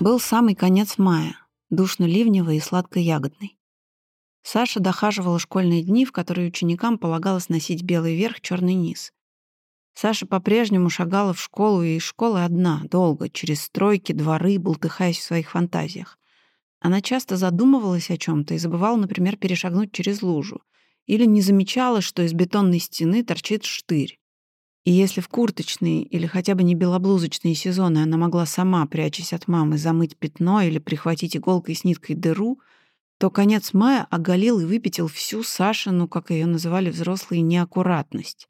Был самый конец мая, душно-ливневый и сладко-ягодный. Саша дохаживала школьные дни, в которые ученикам полагалось носить белый верх, черный низ. Саша по-прежнему шагала в школу и из школы одна, долго, через стройки, дворы, болтыхаясь в своих фантазиях. Она часто задумывалась о чем то и забывала, например, перешагнуть через лужу. Или не замечала, что из бетонной стены торчит штырь. И если в курточные или хотя бы не белоблузочные сезоны она могла сама, прячась от мамы, замыть пятно или прихватить иголкой с ниткой дыру, то конец мая оголил и выпятил всю Сашину, как ее называли взрослые, неаккуратность.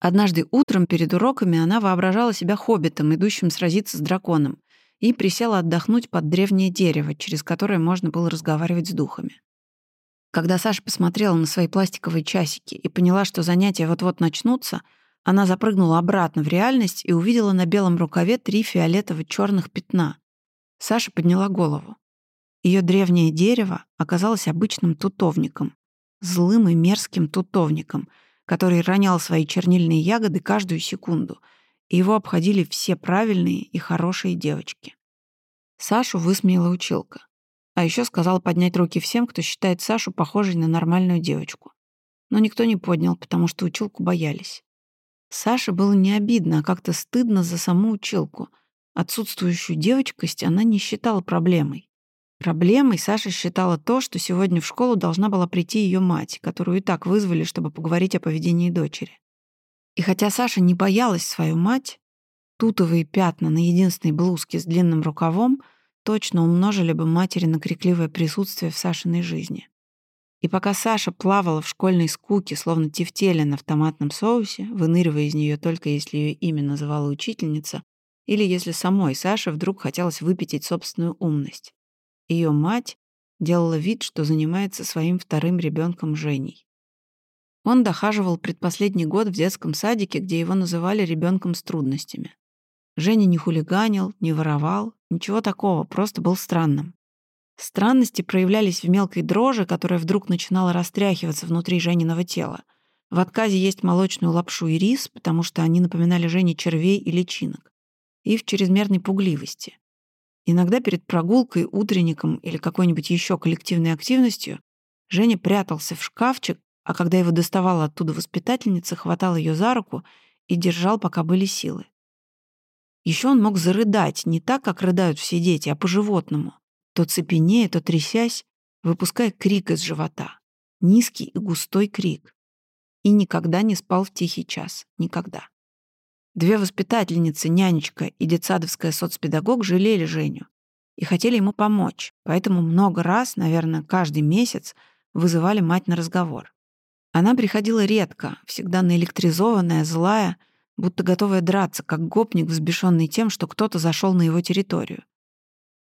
Однажды утром перед уроками она воображала себя хоббитом, идущим сразиться с драконом, и присела отдохнуть под древнее дерево, через которое можно было разговаривать с духами. Когда Саша посмотрела на свои пластиковые часики и поняла, что занятия вот-вот начнутся — она запрыгнула обратно в реальность и увидела на белом рукаве три фиолетово-черных пятна. Саша подняла голову. Ее древнее дерево оказалось обычным тутовником, злым и мерзким тутовником, который ронял свои чернильные ягоды каждую секунду, и его обходили все правильные и хорошие девочки. Сашу высмеяла училка. А еще сказала поднять руки всем, кто считает Сашу похожей на нормальную девочку. Но никто не поднял, потому что училку боялись. Саше было не обидно, а как-то стыдно за саму училку. Отсутствующую девочкость она не считала проблемой. Проблемой Саша считала то, что сегодня в школу должна была прийти ее мать, которую и так вызвали, чтобы поговорить о поведении дочери. И хотя Саша не боялась свою мать, тутовые пятна на единственной блузке с длинным рукавом точно умножили бы матери на крикливое присутствие в Сашиной жизни. И пока Саша плавала в школьной скуке, словно тефтелина в томатном соусе, выныривая из нее только если ее имя называла учительница, или если самой Саше вдруг хотелось выпятить собственную умность. Ее мать делала вид, что занимается своим вторым ребенком Женей. Он дохаживал предпоследний год в детском садике, где его называли ребенком с трудностями. Женя не хулиганил, не воровал, ничего такого, просто был странным. Странности проявлялись в мелкой дрожи, которая вдруг начинала растряхиваться внутри Жениного тела. В отказе есть молочную лапшу и рис, потому что они напоминали Жене червей и личинок. И в чрезмерной пугливости. Иногда перед прогулкой, утренником или какой-нибудь еще коллективной активностью Женя прятался в шкафчик, а когда его доставала оттуда воспитательница, хватал ее за руку и держал, пока были силы. Еще он мог зарыдать, не так, как рыдают все дети, а по-животному то цепенея, то трясясь, выпуская крик из живота. Низкий и густой крик. И никогда не спал в тихий час. Никогда. Две воспитательницы, нянечка и детсадовская соцпедагог жалели Женю и хотели ему помочь, поэтому много раз, наверное, каждый месяц вызывали мать на разговор. Она приходила редко, всегда наэлектризованная, злая, будто готовая драться, как гопник, взбешенный тем, что кто-то зашел на его территорию.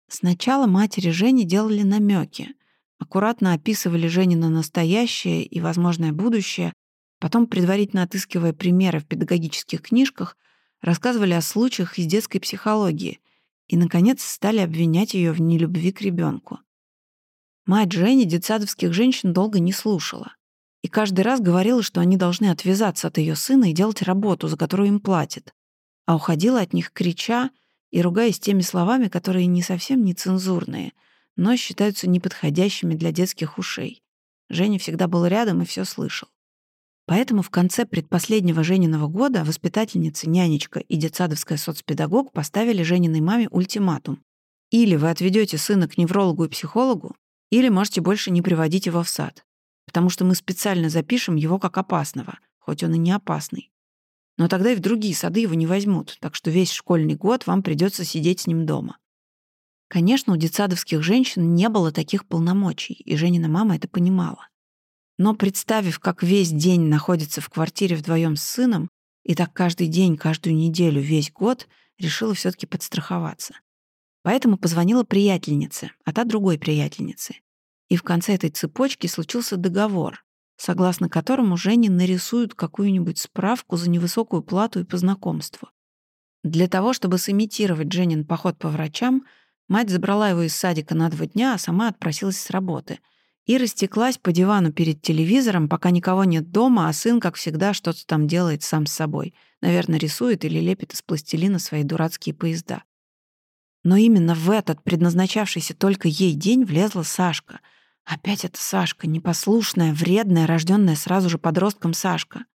Сначала матери Жени делали намеки, аккуратно описывали Женина настоящее и возможное будущее, потом, предварительно отыскивая примеры в педагогических книжках, рассказывали о случаях из детской психологии и, наконец, стали обвинять ее в нелюбви к ребенку. Мать Жени детсадовских женщин долго не слушала и каждый раз говорила, что они должны отвязаться от ее сына и делать работу, за которую им платят, а уходила от них, крича и ругаясь теми словами, которые не совсем нецензурные, но считаются неподходящими для детских ушей. Женя всегда был рядом и все слышал. Поэтому в конце предпоследнего Жениного года воспитательница, нянечка и детсадовская соцпедагог поставили Жениной маме ультиматум. Или вы отведете сына к неврологу и психологу, или можете больше не приводить его в сад, потому что мы специально запишем его как опасного, хоть он и не опасный. Но тогда и в другие сады его не возьмут, так что весь школьный год вам придется сидеть с ним дома. Конечно, у детсадовских женщин не было таких полномочий, и Женина мама это понимала. Но представив, как весь день находится в квартире вдвоем с сыном, и так каждый день, каждую неделю, весь год, решила все таки подстраховаться. Поэтому позвонила приятельнице, а та другой приятельнице. И в конце этой цепочки случился договор, согласно которому Жене нарисуют какую-нибудь справку за невысокую плату и по знакомству. Для того, чтобы сымитировать Женин поход по врачам, мать забрала его из садика на два дня, а сама отпросилась с работы и растеклась по дивану перед телевизором, пока никого нет дома, а сын, как всегда, что-то там делает сам с собой. Наверное, рисует или лепит из пластилина свои дурацкие поезда. Но именно в этот, предназначавшийся только ей день, влезла Сашка. Опять эта Сашка, непослушная, вредная, рожденная сразу же подростком Сашка.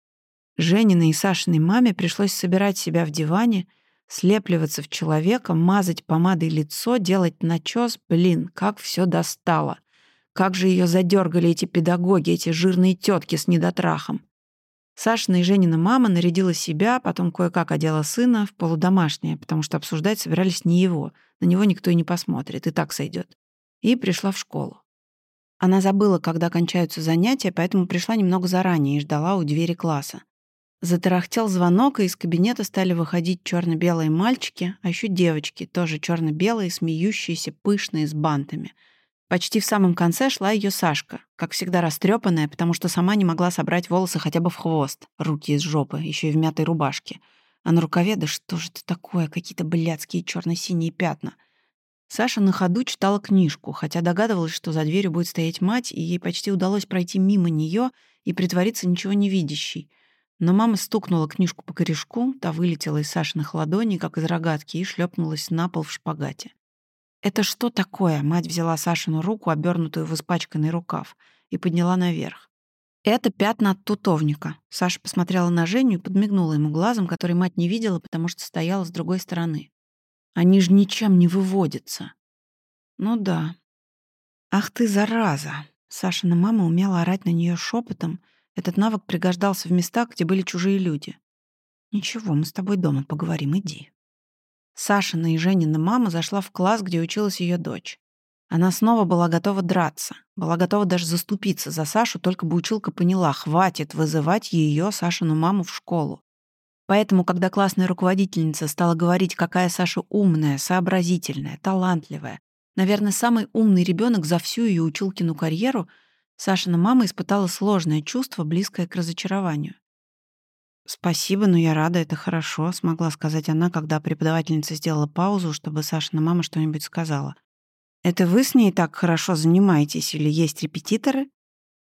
Жениной и Сашиной маме пришлось собирать себя в диване, слепливаться в человека, мазать помадой лицо, делать начес. Блин, как все достало. Как же ее задергали эти педагоги, эти жирные тетки с недотрахом. Сашина и Женина мама нарядила себя, потом кое-как одела сына в полудомашнее, потому что обсуждать собирались не его. На него никто и не посмотрит, и так сойдет. И пришла в школу. Она забыла, когда кончаются занятия, поэтому пришла немного заранее и ждала у двери класса. Затарахтел звонок, и из кабинета стали выходить черно белые мальчики, а еще девочки, тоже черно белые смеющиеся, пышные, с бантами — Почти в самом конце шла ее Сашка, как всегда растрепанная, потому что сама не могла собрать волосы хотя бы в хвост, руки из жопы, еще и в мятой рубашке. А на рукаве, да что же это такое, какие-то блядские черно-синие пятна. Саша на ходу читала книжку, хотя догадывалась, что за дверью будет стоять мать, и ей почти удалось пройти мимо нее и притвориться ничего не видящей. Но мама стукнула книжку по корешку, та вылетела из Сашиных ладоней, как из рогатки, и шлепнулась на пол в шпагате. «Это что такое?» Мать взяла Сашину руку, обернутую в испачканный рукав, и подняла наверх. «Это пятна от тутовника». Саша посмотрела на Женю и подмигнула ему глазом, который мать не видела, потому что стояла с другой стороны. «Они же ничем не выводятся». «Ну да». «Ах ты, зараза!» Сашина мама умела орать на нее шепотом. Этот навык пригождался в местах, где были чужие люди. «Ничего, мы с тобой дома поговорим, иди». Сашина и Женина мама зашла в класс, где училась ее дочь. Она снова была готова драться, была готова даже заступиться за Сашу, только бы училка поняла, хватит вызывать ее, Сашину маму, в школу. Поэтому, когда классная руководительница стала говорить, какая Саша умная, сообразительная, талантливая, наверное, самый умный ребенок за всю ее училкину карьеру, Сашина мама испытала сложное чувство, близкое к разочарованию. «Спасибо, но я рада, это хорошо», — смогла сказать она, когда преподавательница сделала паузу, чтобы Сашина мама что-нибудь сказала. «Это вы с ней так хорошо занимаетесь или есть репетиторы?»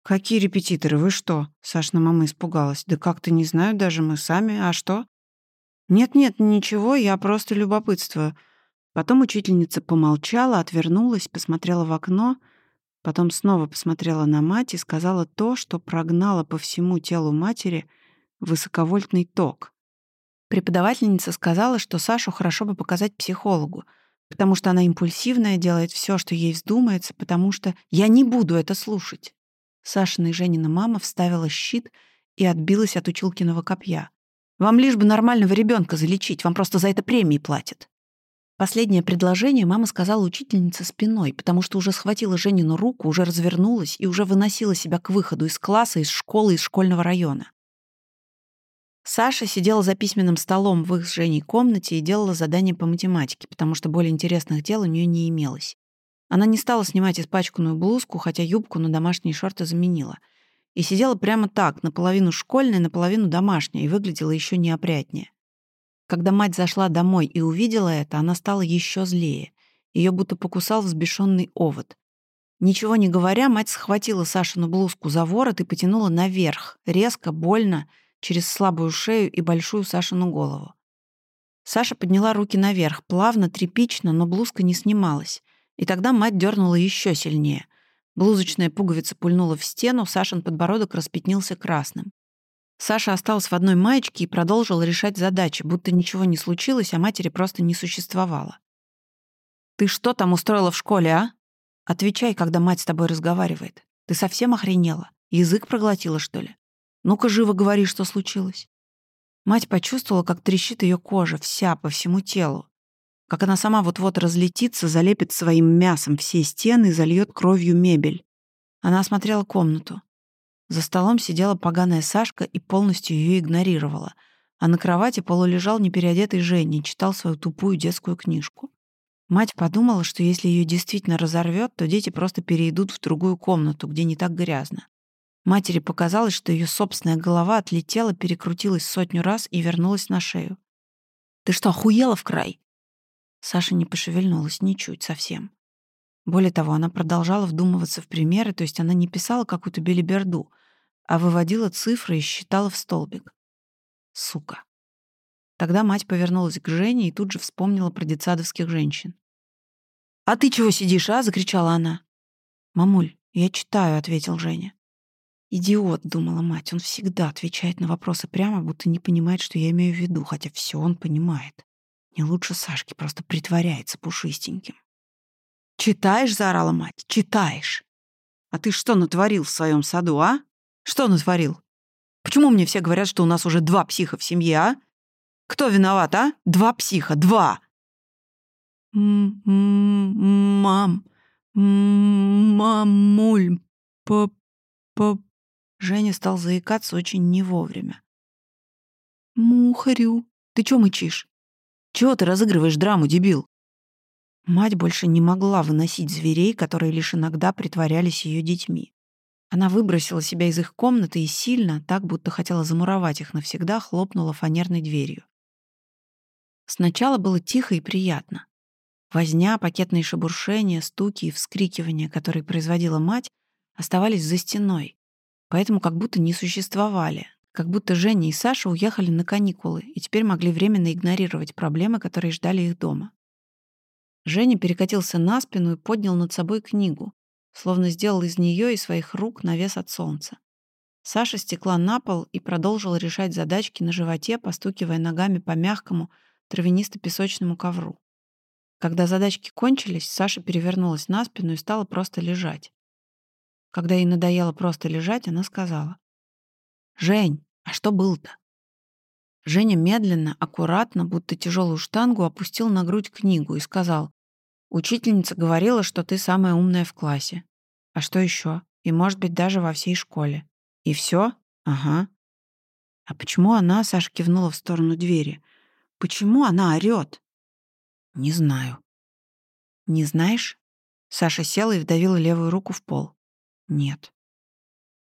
«Какие репетиторы? Вы что?» Сашина мама испугалась. «Да как-то не знаю даже мы сами. А что?» «Нет-нет, ничего, я просто любопытствую». Потом учительница помолчала, отвернулась, посмотрела в окно, потом снова посмотрела на мать и сказала то, что прогнало по всему телу матери — высоковольтный ток. Преподавательница сказала, что Сашу хорошо бы показать психологу, потому что она импульсивная, делает все, что ей вздумается, потому что я не буду это слушать. Сашина и Женина мама вставила щит и отбилась от училкиного копья. Вам лишь бы нормального ребенка залечить, вам просто за это премии платят. Последнее предложение мама сказала учительнице спиной, потому что уже схватила Женину руку, уже развернулась и уже выносила себя к выходу из класса, из школы, из школьного района. Саша сидела за письменным столом в их с Женей комнате и делала задания по математике, потому что более интересных дел у нее не имелось. Она не стала снимать испачканную блузку, хотя юбку на домашние шорты заменила. И сидела прямо так, наполовину школьная, наполовину домашняя, и выглядела еще неопрятнее. Когда мать зашла домой и увидела это, она стала еще злее. Ее будто покусал взбешенный овод. Ничего не говоря, мать схватила Сашину блузку за ворот и потянула наверх, резко, больно, через слабую шею и большую Сашину голову. Саша подняла руки наверх, плавно, тряпично, но блузка не снималась. И тогда мать дернула еще сильнее. Блузочная пуговица пульнула в стену, Сашин подбородок распятнился красным. Саша осталась в одной маечке и продолжила решать задачи, будто ничего не случилось, а матери просто не существовало. «Ты что там устроила в школе, а? Отвечай, когда мать с тобой разговаривает. Ты совсем охренела? Язык проглотила, что ли?» Ну-ка, живо говори, что случилось. Мать почувствовала, как трещит ее кожа, вся, по всему телу. Как она сама вот-вот разлетится, залепит своим мясом все стены и зальет кровью мебель. Она осмотрела комнату. За столом сидела поганая Сашка и полностью ее игнорировала. А на кровати полулежал непереодетый Женя и читал свою тупую детскую книжку. Мать подумала, что если ее действительно разорвет, то дети просто перейдут в другую комнату, где не так грязно. Матери показалось, что ее собственная голова отлетела, перекрутилась сотню раз и вернулась на шею. «Ты что, охуела в край?» Саша не пошевельнулась ничуть совсем. Более того, она продолжала вдумываться в примеры, то есть она не писала какую-то белиберду, а выводила цифры и считала в столбик. Сука. Тогда мать повернулась к Жене и тут же вспомнила про детсадовских женщин. «А ты чего сидишь, а?» — закричала она. «Мамуль, я читаю», — ответил Женя. «Идиот», — думала мать, — «он всегда отвечает на вопросы прямо, будто не понимает, что я имею в виду, хотя все он понимает. Не лучше Сашки, просто притворяется пушистеньким». «Читаешь?» — заорала мать. «Читаешь!» «А ты что натворил в своем саду, а? Что натворил? Почему мне все говорят, что у нас уже два психа в семье, а? Кто виноват, а? Два психа, два!» «Мам, мамуль, по, по...» Женя стал заикаться очень не вовремя. «Мухарю, ты чё мычишь? Чего ты разыгрываешь драму, дебил?» Мать больше не могла выносить зверей, которые лишь иногда притворялись ее детьми. Она выбросила себя из их комнаты и сильно, так будто хотела замуровать их навсегда, хлопнула фанерной дверью. Сначала было тихо и приятно. Возня, пакетные шебуршения, стуки и вскрикивания, которые производила мать, оставались за стеной, поэтому как будто не существовали, как будто Женя и Саша уехали на каникулы и теперь могли временно игнорировать проблемы, которые ждали их дома. Женя перекатился на спину и поднял над собой книгу, словно сделал из нее и своих рук навес от солнца. Саша стекла на пол и продолжила решать задачки на животе, постукивая ногами по мягкому, травянисто-песочному ковру. Когда задачки кончились, Саша перевернулась на спину и стала просто лежать. Когда ей надоело просто лежать, она сказала. «Жень, а что было-то?» Женя медленно, аккуратно, будто тяжелую штангу, опустил на грудь книгу и сказал. «Учительница говорила, что ты самая умная в классе. А что еще? И, может быть, даже во всей школе. И все? Ага. А почему она, Саша кивнула в сторону двери, почему она орёт? «Не знаю». «Не знаешь?» Саша села и вдавила левую руку в пол. «Нет».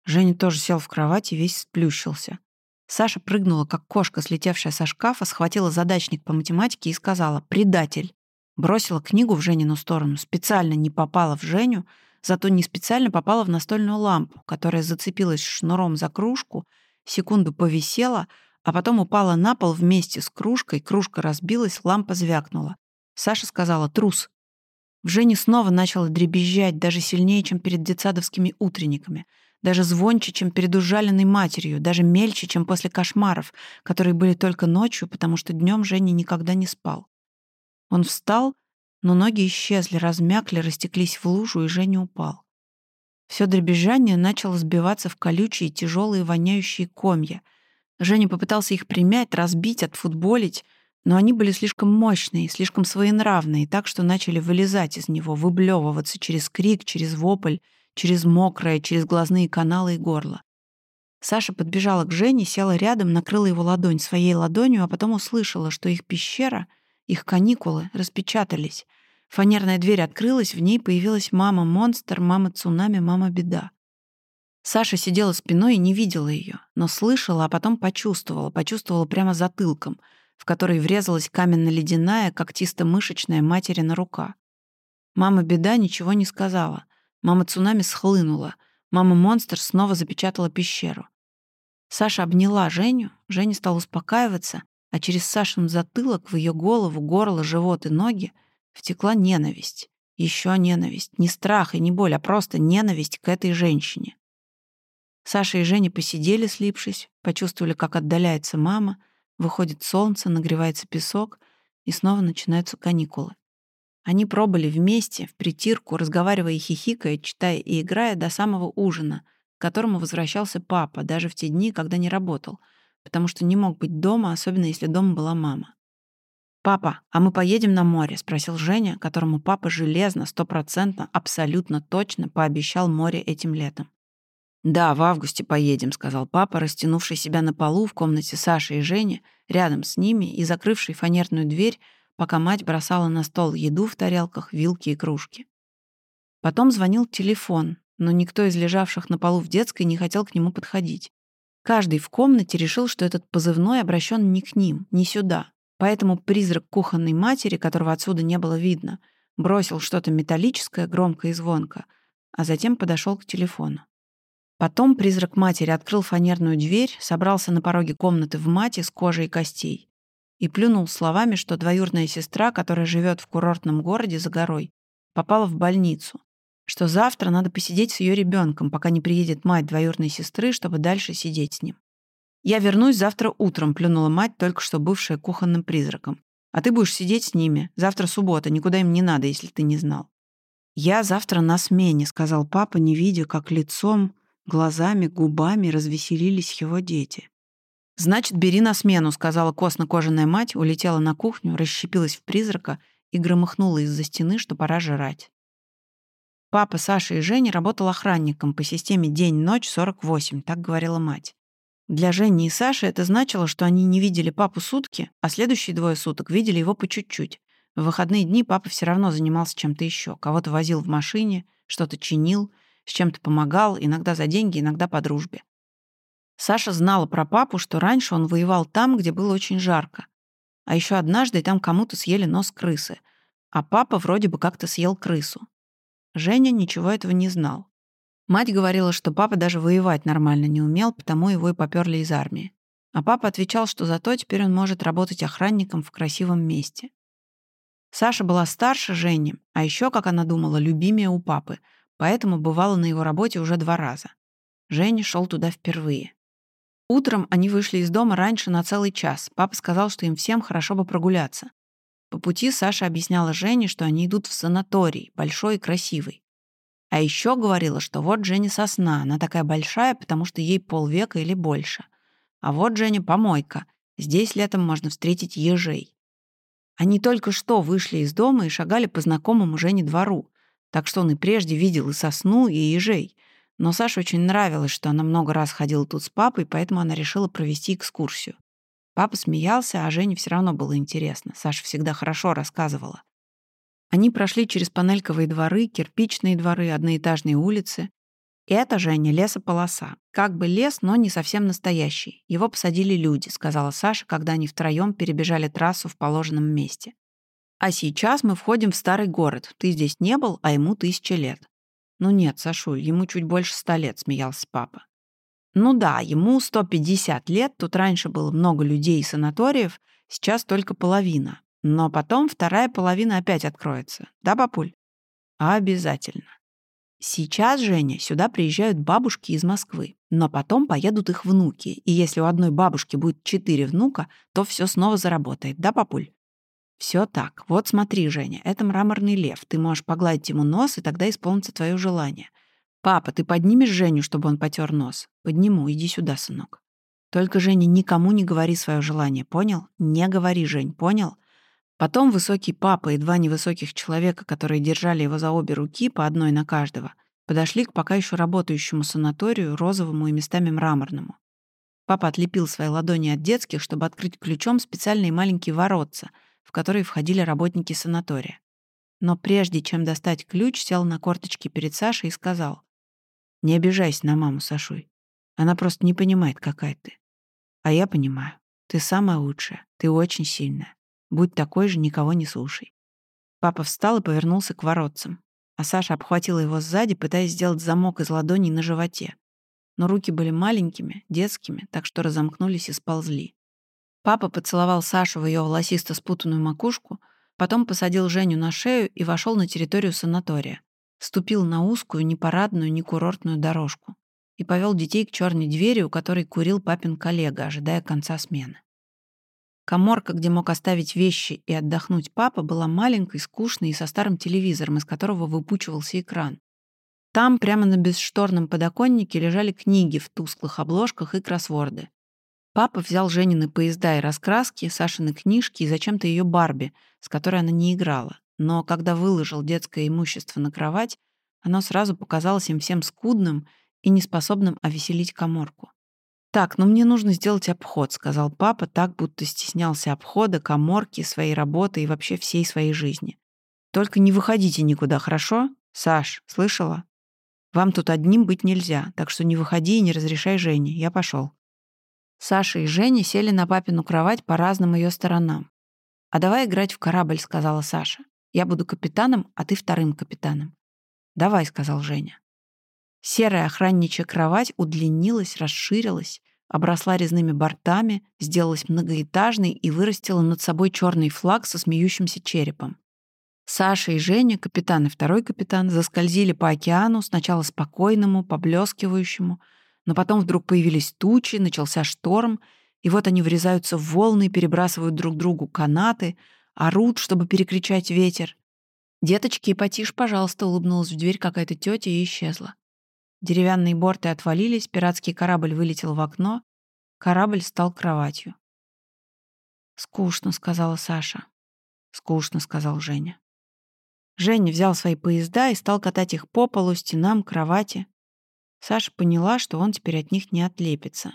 Женя тоже сел в кровать и весь сплющился. Саша прыгнула, как кошка, слетевшая со шкафа, схватила задачник по математике и сказала «предатель». Бросила книгу в Женину сторону, специально не попала в Женю, зато не специально попала в настольную лампу, которая зацепилась шнуром за кружку, секунду повисела, а потом упала на пол вместе с кружкой, кружка разбилась, лампа звякнула. Саша сказала «трус». В Жене снова начало дребезжать, даже сильнее, чем перед детсадовскими утренниками, даже звонче, чем перед ужаленной матерью, даже мельче, чем после кошмаров, которые были только ночью, потому что днем Женя никогда не спал. Он встал, но ноги исчезли, размякли, растеклись в лужу, и Женя упал. Все дребезжание начало сбиваться в колючие, тяжелые, воняющие комья. Женя попытался их примять, разбить, отфутболить — но они были слишком мощные, слишком своенравные, так что начали вылезать из него, выблевываться через крик, через вопль, через мокрое, через глазные каналы и горло. Саша подбежала к Жене, села рядом, накрыла его ладонь своей ладонью, а потом услышала, что их пещера, их каникулы распечатались. Фанерная дверь открылась, в ней появилась мама-монстр, мама-цунами, мама-беда. Саша сидела спиной и не видела ее, но слышала, а потом почувствовала, почувствовала прямо затылком — в который врезалась каменно-ледяная, когтисто-мышечная материна рука. Мама-беда ничего не сказала. Мама-цунами схлынула. Мама-монстр снова запечатала пещеру. Саша обняла Женю, Женя стал успокаиваться, а через Сашин затылок в ее голову, горло, живот и ноги втекла ненависть. Еще ненависть. Не страх и не боль, а просто ненависть к этой женщине. Саша и Женя посидели, слипшись, почувствовали, как отдаляется мама, Выходит солнце, нагревается песок, и снова начинаются каникулы. Они пробыли вместе, в притирку, разговаривая и хихикая, читая и играя до самого ужина, к которому возвращался папа, даже в те дни, когда не работал, потому что не мог быть дома, особенно если дома была мама. «Папа, а мы поедем на море?» — спросил Женя, которому папа железно, стопроцентно, абсолютно точно пообещал море этим летом. «Да, в августе поедем», — сказал папа, растянувший себя на полу в комнате Саши и Жени, рядом с ними и закрывший фанерную дверь, пока мать бросала на стол еду в тарелках, вилки и кружки. Потом звонил телефон, но никто из лежавших на полу в детской не хотел к нему подходить. Каждый в комнате решил, что этот позывной обращен не к ним, не сюда. Поэтому призрак кухонной матери, которого отсюда не было видно, бросил что-то металлическое громко и звонко, а затем подошел к телефону. Потом призрак матери открыл фанерную дверь, собрался на пороге комнаты в мате с кожей и костей. И плюнул словами, что двоюродная сестра, которая живет в курортном городе за горой, попала в больницу, что завтра надо посидеть с ее ребенком, пока не приедет мать двоюродной сестры, чтобы дальше сидеть с ним. «Я вернусь завтра утром», — плюнула мать, только что бывшая кухонным призраком. «А ты будешь сидеть с ними. Завтра суббота, никуда им не надо, если ты не знал». «Я завтра на смене», — сказал папа, не видя, как лицом, глазами, губами развеселились его дети. «Значит, бери на смену», — сказала косно-кожаная мать, улетела на кухню, расщепилась в призрака и громыхнула из-за стены, что пора жрать. Папа, Саша и Женя работал охранником по системе «День-ночь 48», так говорила мать. Для Жени и Саши это значило, что они не видели папу сутки, а следующие двое суток видели его по чуть-чуть. В выходные дни папа все равно занимался чем-то еще. Кого-то возил в машине, что-то чинил, с чем-то помогал, иногда за деньги, иногда по дружбе. Саша знала про папу, что раньше он воевал там, где было очень жарко. А еще однажды там кому-то съели нос крысы, а папа вроде бы как-то съел крысу. Женя ничего этого не знал. Мать говорила, что папа даже воевать нормально не умел, потому его и поперли из армии. А папа отвечал, что зато теперь он может работать охранником в красивом месте. Саша была старше Жени, а еще, как она думала, любимее у папы, поэтому бывала на его работе уже два раза. Женя шел туда впервые. Утром они вышли из дома раньше на целый час. Папа сказал, что им всем хорошо бы прогуляться. По пути Саша объясняла Жене, что они идут в санаторий, большой и красивый. А еще говорила, что вот Женя сосна, она такая большая, потому что ей полвека или больше. А вот Женя помойка, здесь летом можно встретить ежей. Они только что вышли из дома и шагали по знакомому Жене двору, так что он и прежде видел и сосну, и ежей — но Саше очень нравилось, что она много раз ходила тут с папой, поэтому она решила провести экскурсию. Папа смеялся, а Жене все равно было интересно. Саша всегда хорошо рассказывала. Они прошли через панельковые дворы, кирпичные дворы, одноэтажные улицы. «Это, Женя, лесополоса. Как бы лес, но не совсем настоящий. Его посадили люди», — сказала Саша, когда они втроем перебежали трассу в положенном месте. «А сейчас мы входим в старый город. Ты здесь не был, а ему тысяча лет. «Ну нет, Сашуль, ему чуть больше ста лет», — смеялся папа. «Ну да, ему 150 лет, тут раньше было много людей и санаториев, сейчас только половина. Но потом вторая половина опять откроется. Да, папуль?» «Обязательно». Сейчас, Женя, сюда приезжают бабушки из Москвы, но потом поедут их внуки, и если у одной бабушки будет четыре внука, то все снова заработает, да, папуль? Все так. Вот смотри, Женя, это мраморный лев. Ты можешь погладить ему нос, и тогда исполнится твое желание. Папа, ты поднимешь Женю, чтобы он потер нос? Подниму, иди сюда, сынок. Только, Женя, никому не говори свое желание, понял? Не говори, Жень, понял? Потом высокий папа и два невысоких человека, которые держали его за обе руки, по одной на каждого, подошли к пока еще работающему санаторию, розовому и местами мраморному. Папа отлепил свои ладони от детских, чтобы открыть ключом специальные маленькие воротца — в который входили работники санатория. Но прежде чем достать ключ, сел на корточки перед Сашей и сказал, «Не обижайся на маму, Сашуй. Она просто не понимает, какая ты. А я понимаю. Ты самая лучшая. Ты очень сильная. Будь такой же, никого не слушай». Папа встал и повернулся к воротцам, а Саша обхватила его сзади, пытаясь сделать замок из ладоней на животе. Но руки были маленькими, детскими, так что разомкнулись и сползли. Папа поцеловал Сашу в ее волосисто спутанную макушку, потом посадил Женю на шею и вошел на территорию санатория. Ступил на узкую, не парадную, не курортную дорожку и повел детей к черной двери, у которой курил папин коллега, ожидая конца смены. Коморка, где мог оставить вещи и отдохнуть папа, была маленькой, скучной и со старым телевизором, из которого выпучивался экран. Там, прямо на бесшторном подоконнике, лежали книги в тусклых обложках и кроссворды. Папа взял Женины поезда и раскраски, Сашины книжки и зачем-то ее Барби, с которой она не играла. Но когда выложил детское имущество на кровать, оно сразу показалось им всем скудным и неспособным овеселить коморку. «Так, ну мне нужно сделать обход», — сказал папа, так будто стеснялся обхода, коморки, своей работы и вообще всей своей жизни. «Только не выходите никуда, хорошо? Саш, слышала? Вам тут одним быть нельзя, так что не выходи и не разрешай Жене. Я пошел. Саша и Женя сели на папину кровать по разным ее сторонам. «А давай играть в корабль», — сказала Саша. «Я буду капитаном, а ты вторым капитаном». «Давай», — сказал Женя. Серая охранничья кровать удлинилась, расширилась, обросла резными бортами, сделалась многоэтажной и вырастила над собой черный флаг со смеющимся черепом. Саша и Женя, капитан и второй капитан, заскользили по океану, сначала спокойному, поблескивающему, но потом вдруг появились тучи, начался шторм, и вот они врезаются в волны, перебрасывают друг другу канаты, орут, чтобы перекричать ветер. «Деточки, потише, пожалуйста», — улыбнулась в дверь какая-то тетя и исчезла. Деревянные борты отвалились, пиратский корабль вылетел в окно, корабль стал кроватью. «Скучно», — сказала Саша. «Скучно», — сказал Женя. Женя взял свои поезда и стал катать их по полу, стенам, кровати. Саша поняла, что он теперь от них не отлепится.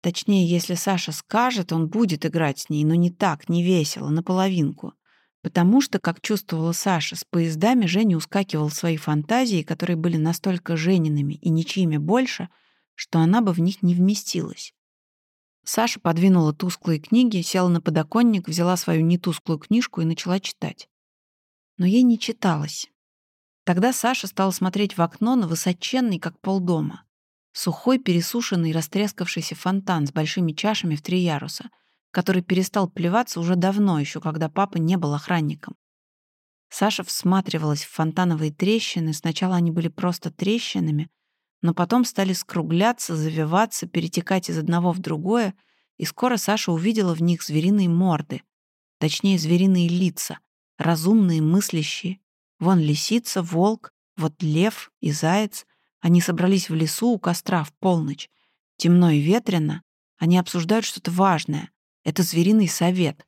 Точнее, если Саша скажет, он будет играть с ней, но не так, не весело, наполовинку. Потому что, как чувствовала Саша, с поездами Женя ускакивал в свои фантазии, которые были настолько Жениными и ничьими больше, что она бы в них не вместилась. Саша подвинула тусклые книги, села на подоконник, взяла свою нетусклую книжку и начала читать но ей не читалось. Тогда Саша стала смотреть в окно на высоченный, как полдома. Сухой, пересушенный, растрескавшийся фонтан с большими чашами в три яруса, который перестал плеваться уже давно, еще когда папа не был охранником. Саша всматривалась в фонтановые трещины. Сначала они были просто трещинами, но потом стали скругляться, завиваться, перетекать из одного в другое, и скоро Саша увидела в них звериные морды, точнее, звериные лица, разумные, мыслящие. Вон лисица, волк, вот лев и заяц. Они собрались в лесу у костра в полночь. Темно и ветрено. Они обсуждают что-то важное. Это звериный совет.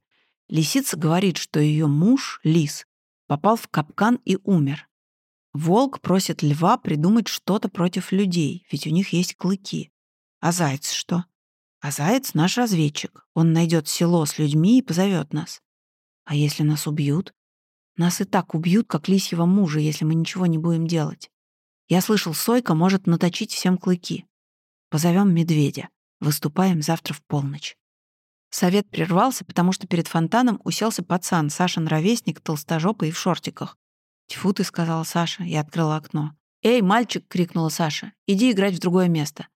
Лисица говорит, что ее муж, лис, попал в капкан и умер. Волк просит льва придумать что-то против людей, ведь у них есть клыки. А заяц что? А заяц — наш разведчик. Он найдет село с людьми и позовет нас. А если нас убьют? Нас и так убьют, как лисьего мужа, если мы ничего не будем делать. Я слышал, Сойка может наточить всем клыки. Позовем медведя. Выступаем завтра в полночь. Совет прервался, потому что перед фонтаном уселся пацан, Сашин ровесник, толстожопый и в шортиках. «Тьфу ты», — сказала Саша и открыла окно. «Эй, мальчик!» — крикнула Саша. «Иди играть в другое место».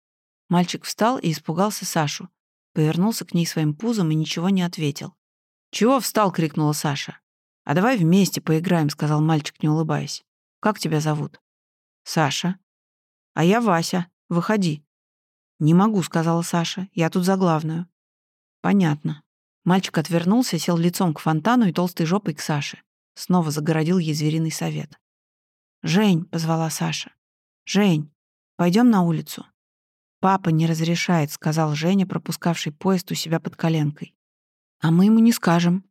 Мальчик встал и испугался Сашу. Повернулся к ней своим пузом и ничего не ответил. «Чего встал?» — крикнула Саша. «А давай вместе поиграем», — сказал мальчик, не улыбаясь. «Как тебя зовут?» «Саша». «А я Вася. Выходи». «Не могу», — сказала Саша. «Я тут за главную». «Понятно». Мальчик отвернулся, сел лицом к фонтану и толстой жопой к Саше. Снова загородил ей звериный совет. «Жень», — позвала Саша. «Жень, пойдем на улицу». «Папа не разрешает», — сказал Женя, пропускавший поезд у себя под коленкой. «А мы ему не скажем.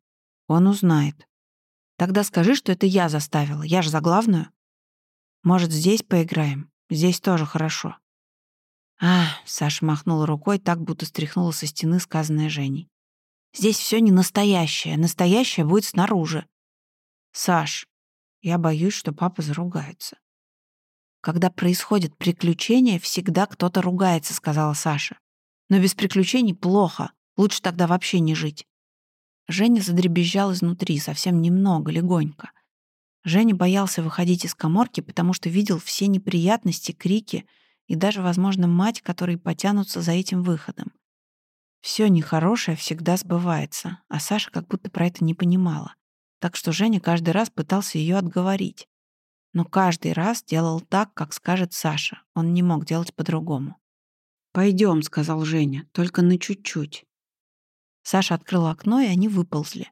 Он узнает». Тогда скажи, что это я заставила. Я же за главную. Может, здесь поиграем? Здесь тоже хорошо. А, Саша махнула рукой, так будто стряхнула со стены сказанное Женей. Здесь все не настоящее. Настоящее будет снаружи. Саш, я боюсь, что папа заругается. Когда происходит приключение, всегда кто-то ругается, сказала Саша. Но без приключений плохо. Лучше тогда вообще не жить. Женя задребезжал изнутри, совсем немного, легонько. Женя боялся выходить из коморки, потому что видел все неприятности, крики и даже, возможно, мать, которые потянутся за этим выходом. Все нехорошее всегда сбывается, а Саша как будто про это не понимала. Так что Женя каждый раз пытался ее отговорить. Но каждый раз делал так, как скажет Саша. Он не мог делать по-другому. Пойдем, сказал Женя, — «только на чуть-чуть». Саша открыла окно, и они выползли.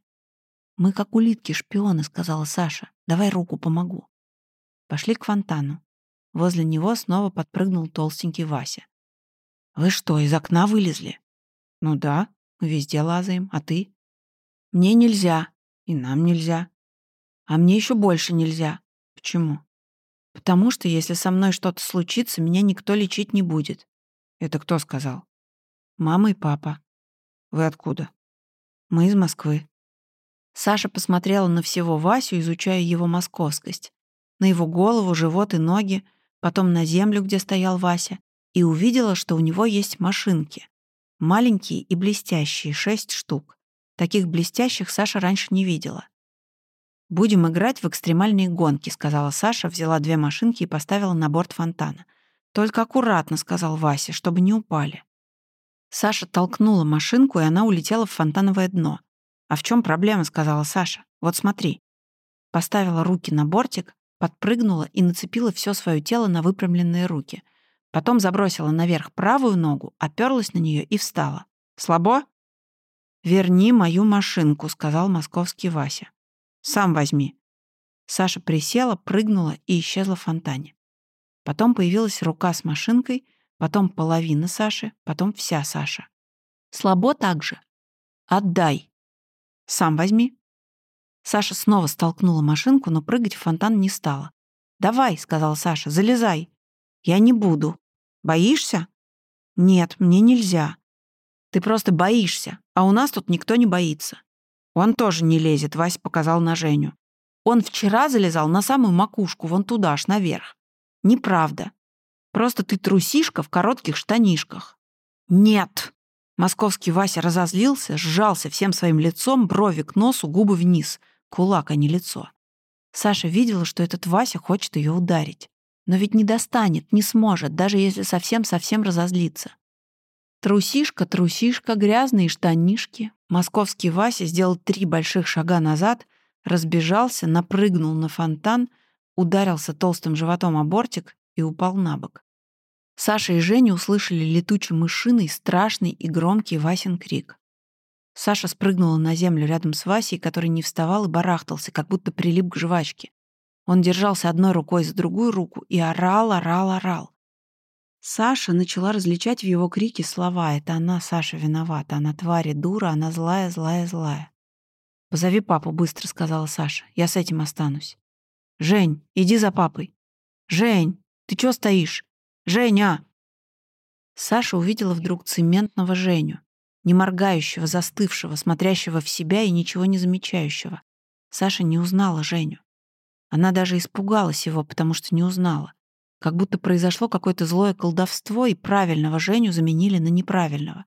«Мы как улитки-шпионы», — сказала Саша. «Давай руку помогу». Пошли к фонтану. Возле него снова подпрыгнул толстенький Вася. «Вы что, из окна вылезли?» «Ну да, мы везде лазаем. А ты?» «Мне нельзя. И нам нельзя. А мне еще больше нельзя. Почему?» «Потому что, если со мной что-то случится, меня никто лечить не будет». «Это кто сказал?» «Мама и папа». Вы откуда? Мы из Москвы. Саша посмотрела на всего Васю, изучая его московскость. На его голову, живот и ноги, потом на землю, где стоял Вася, и увидела, что у него есть машинки. Маленькие и блестящие, шесть штук. Таких блестящих Саша раньше не видела. «Будем играть в экстремальные гонки», — сказала Саша, взяла две машинки и поставила на борт фонтана. «Только аккуратно», — сказал Вася, — «чтобы не упали». Саша толкнула машинку, и она улетела в фонтановое дно. «А в чем проблема?» — сказала Саша. «Вот смотри». Поставила руки на бортик, подпрыгнула и нацепила все свое тело на выпрямленные руки. Потом забросила наверх правую ногу, оперлась на нее и встала. «Слабо?» «Верни мою машинку», — сказал московский Вася. «Сам возьми». Саша присела, прыгнула и исчезла в фонтане. Потом появилась рука с машинкой, потом половина Саши, потом вся Саша. «Слабо так же?» «Отдай». «Сам возьми». Саша снова столкнула машинку, но прыгать в фонтан не стала. «Давай», — сказал Саша, — «залезай». «Я не буду». «Боишься?» «Нет, мне нельзя». «Ты просто боишься, а у нас тут никто не боится». «Он тоже не лезет», — Вася показал на Женю. «Он вчера залезал на самую макушку, вон туда, аж наверх». «Неправда. Просто ты трусишка в коротких штанишках». «Нет!» Московский Вася разозлился, сжался всем своим лицом, брови к носу, губы вниз — Кулак, а не лицо. Саша видела, что этот Вася хочет ее ударить. Но ведь не достанет, не сможет, даже если совсем-совсем разозлится. Трусишка, трусишка, грязные штанишки. Московский Вася сделал три больших шага назад, разбежался, напрыгнул на фонтан, ударился толстым животом о бортик и упал на бок. Саша и Женя услышали летучей мышиной страшный и громкий Васин крик. Саша спрыгнула на землю рядом с Васей, который не вставал и барахтался, как будто прилип к жвачке. Он держался одной рукой за другую руку и орал, орал, орал. Саша начала различать в его крике слова. Это она, Саша, виновата. Она тварь и дура, она злая, злая, злая. «Позови папу быстро», — сказала Саша. «Я с этим останусь». «Жень, иди за папой». «Жень, ты чё стоишь? Женя!» Саша увидела вдруг цементного Женю не моргающего, застывшего, смотрящего в себя и ничего не замечающего. Саша не узнала Женю. Она даже испугалась его, потому что не узнала. Как будто произошло какое-то злое колдовство, и правильного Женю заменили на неправильного.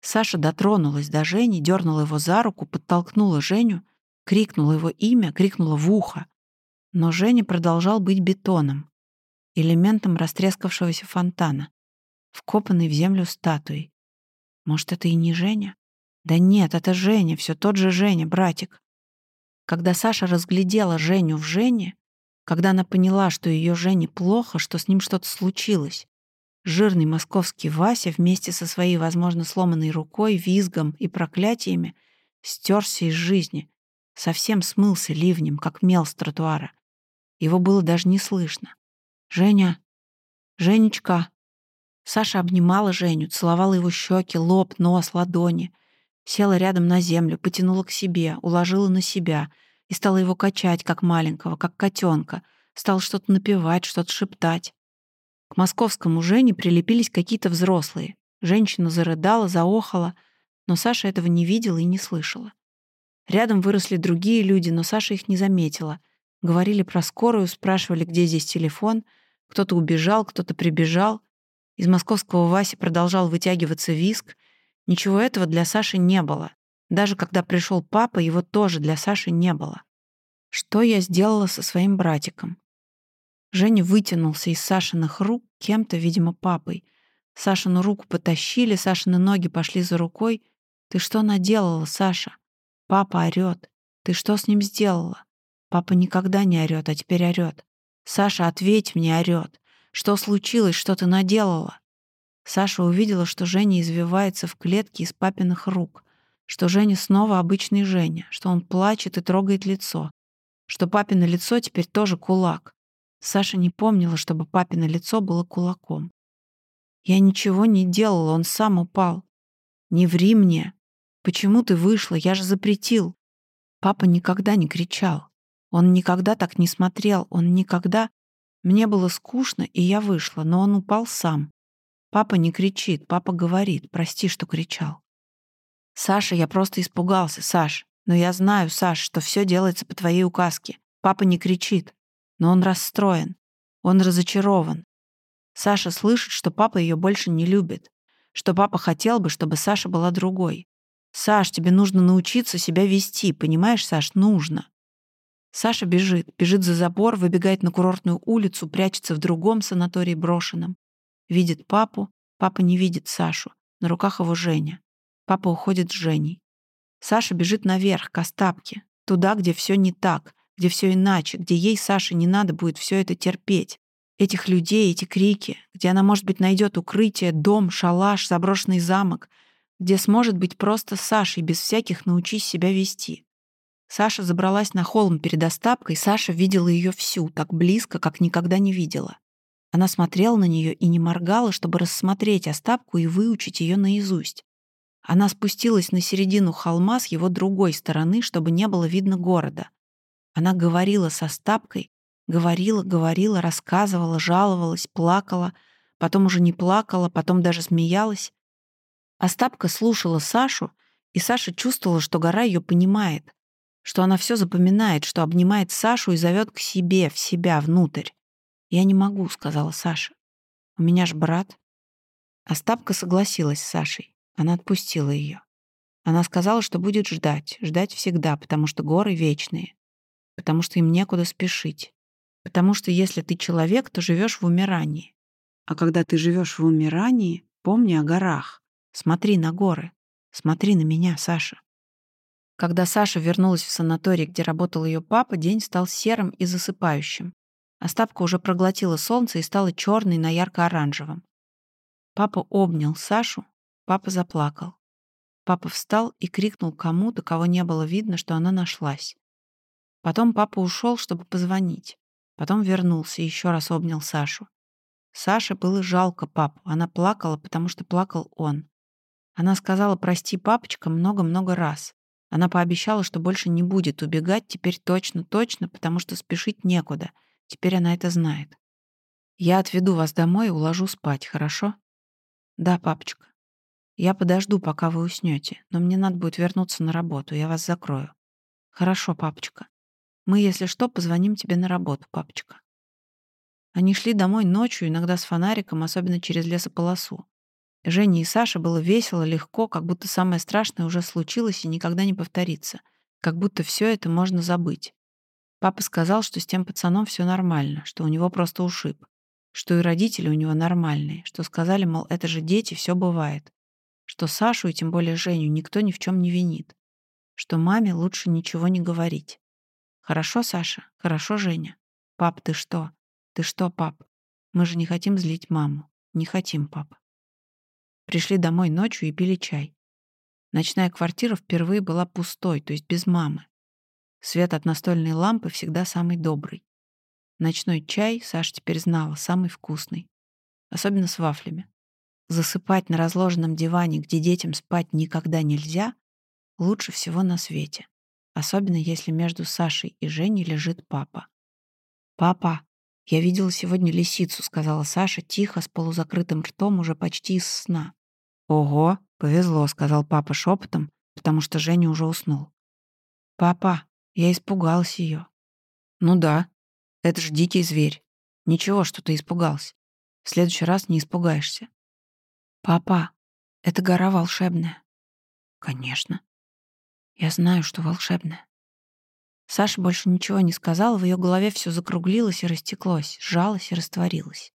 Саша дотронулась до Жени, дернула его за руку, подтолкнула Женю, крикнула его имя, крикнула в ухо. Но Женя продолжал быть бетоном, элементом растрескавшегося фонтана, вкопанной в землю статуей. Может, это и не Женя? Да нет, это Женя, все тот же Женя, братик. Когда Саша разглядела Женю в Жене, когда она поняла, что ее Жене плохо, что с ним что-то случилось, жирный московский Вася вместе со своей, возможно, сломанной рукой, визгом и проклятиями стерся из жизни, совсем смылся ливнем, как мел с тротуара. Его было даже не слышно. «Женя! Женечка!» Саша обнимала Женю, целовала его щеки, лоб, нос, ладони. Села рядом на землю, потянула к себе, уложила на себя и стала его качать, как маленького, как котенка. Стала что-то напевать, что-то шептать. К московскому Жене прилепились какие-то взрослые. Женщина зарыдала, заохала, но Саша этого не видела и не слышала. Рядом выросли другие люди, но Саша их не заметила. Говорили про скорую, спрашивали, где здесь телефон. Кто-то убежал, кто-то прибежал. Из московского Васи продолжал вытягиваться виск. Ничего этого для Саши не было. Даже когда пришел папа, его тоже для Саши не было. Что я сделала со своим братиком? Женя вытянулся из Сашиных рук кем-то, видимо, папой. Сашину руку потащили, Сашины ноги пошли за рукой. «Ты что наделала, Саша?» «Папа орёт. Ты что с ним сделала?» «Папа никогда не орёт, а теперь орёт. Саша, ответь мне, орёт. Что случилось? Что ты наделала?» Саша увидела, что Женя извивается в клетке из папиных рук, что Женя снова обычный Женя, что он плачет и трогает лицо, что папино лицо теперь тоже кулак. Саша не помнила, чтобы папино лицо было кулаком. «Я ничего не делала, он сам упал. Не ври мне. Почему ты вышла? Я же запретил». Папа никогда не кричал. Он никогда так не смотрел, он никогда... Мне было скучно, и я вышла, но он упал сам. Папа не кричит, папа говорит, прости, что кричал. Саша, я просто испугался, Саш. Но я знаю, Саш, что все делается по твоей указке. Папа не кричит, но он расстроен. Он разочарован. Саша слышит, что папа ее больше не любит, что папа хотел бы, чтобы Саша была другой. Саш, тебе нужно научиться себя вести, понимаешь, Саш, нужно. Саша бежит, бежит за забор, выбегает на курортную улицу, прячется в другом санатории брошенном. Видит папу, папа не видит Сашу. На руках его Женя. Папа уходит с Женей. Саша бежит наверх, к Остапке. Туда, где все не так, где все иначе, где ей, Саше, не надо будет все это терпеть. Этих людей, эти крики, где она, может быть, найдет укрытие, дом, шалаш, заброшенный замок, где сможет быть просто Сашей, без всяких научись себя вести. Саша забралась на холм перед Остапкой, Саша видела ее всю, так близко, как никогда не видела. Она смотрела на нее и не моргала, чтобы рассмотреть Остапку и выучить ее наизусть. Она спустилась на середину холма с его другой стороны, чтобы не было видно города. Она говорила со Стапкой, говорила, говорила, рассказывала, жаловалась, плакала, потом уже не плакала, потом даже смеялась. Остапка слушала Сашу, и Саша чувствовала, что гора ее понимает, что она все запоминает, что обнимает Сашу и зовет к себе, в себя, внутрь. «Я не могу», — сказала Саша. «У меня ж брат». Остапка согласилась с Сашей. Она отпустила ее. Она сказала, что будет ждать, ждать всегда, потому что горы вечные потому что им некуда спешить. Потому что если ты человек, то живешь в умирании. А когда ты живешь в умирании, помни о горах. Смотри на горы. Смотри на меня, Саша. Когда Саша вернулась в санаторий, где работал ее папа, день стал серым и засыпающим. Остапка уже проглотила солнце и стала черной на ярко-оранжевом. Папа обнял Сашу, папа заплакал. Папа встал и крикнул кому-то, кого не было видно, что она нашлась. Потом папа ушел, чтобы позвонить. Потом вернулся и еще раз обнял Сашу. Саше было жалко папу. Она плакала, потому что плакал он. Она сказала «прости, папочка» много-много раз. Она пообещала, что больше не будет убегать, теперь точно-точно, потому что спешить некуда. Теперь она это знает. «Я отведу вас домой и уложу спать, хорошо?» «Да, папочка. Я подожду, пока вы уснете, но мне надо будет вернуться на работу, я вас закрою». «Хорошо, папочка». Мы, если что, позвоним тебе на работу, папочка». Они шли домой ночью, иногда с фонариком, особенно через лесополосу. Жене и Саше было весело, легко, как будто самое страшное уже случилось и никогда не повторится. Как будто все это можно забыть. Папа сказал, что с тем пацаном все нормально, что у него просто ушиб. Что и родители у него нормальные, что сказали, мол, это же дети, все бывает. Что Сашу и тем более Женю никто ни в чем не винит. Что маме лучше ничего не говорить. Хорошо, Саша? Хорошо, Женя? Пап, ты что? Ты что, пап? Мы же не хотим злить маму. Не хотим, пап. Пришли домой ночью и пили чай. Ночная квартира впервые была пустой, то есть без мамы. Свет от настольной лампы всегда самый добрый. Ночной чай Саша теперь знала, самый вкусный. Особенно с вафлями. Засыпать на разложенном диване, где детям спать никогда нельзя, лучше всего на свете особенно если между Сашей и Женей лежит папа. «Папа, я видела сегодня лисицу», — сказала Саша тихо, с полузакрытым ртом, уже почти из сна. «Ого, повезло», — сказал папа шепотом, потому что Женя уже уснул. «Папа, я испугался ее. «Ну да, это же дикий зверь. Ничего, что ты испугался. В следующий раз не испугаешься». «Папа, это гора волшебная». «Конечно. Я знаю, что волшебная. Саша больше ничего не сказала, в ее голове все закруглилось и растеклось, сжалось и растворилось.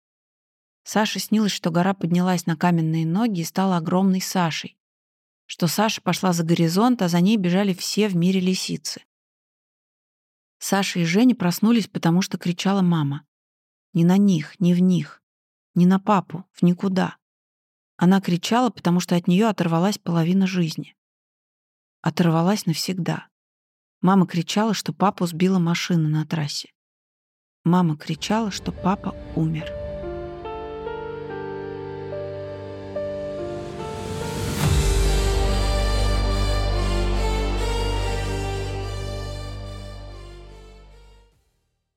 Саше снилось, что гора поднялась на каменные ноги и стала огромной Сашей. Что Саша пошла за горизонт, а за ней бежали все в мире лисицы. Саша и Женя проснулись, потому что кричала мама. Не на них, не в них, не на папу, в никуда. Она кричала, потому что от нее оторвалась половина жизни оторвалась навсегда. Мама кричала, что папу сбила машина на трассе. Мама кричала, что папа умер.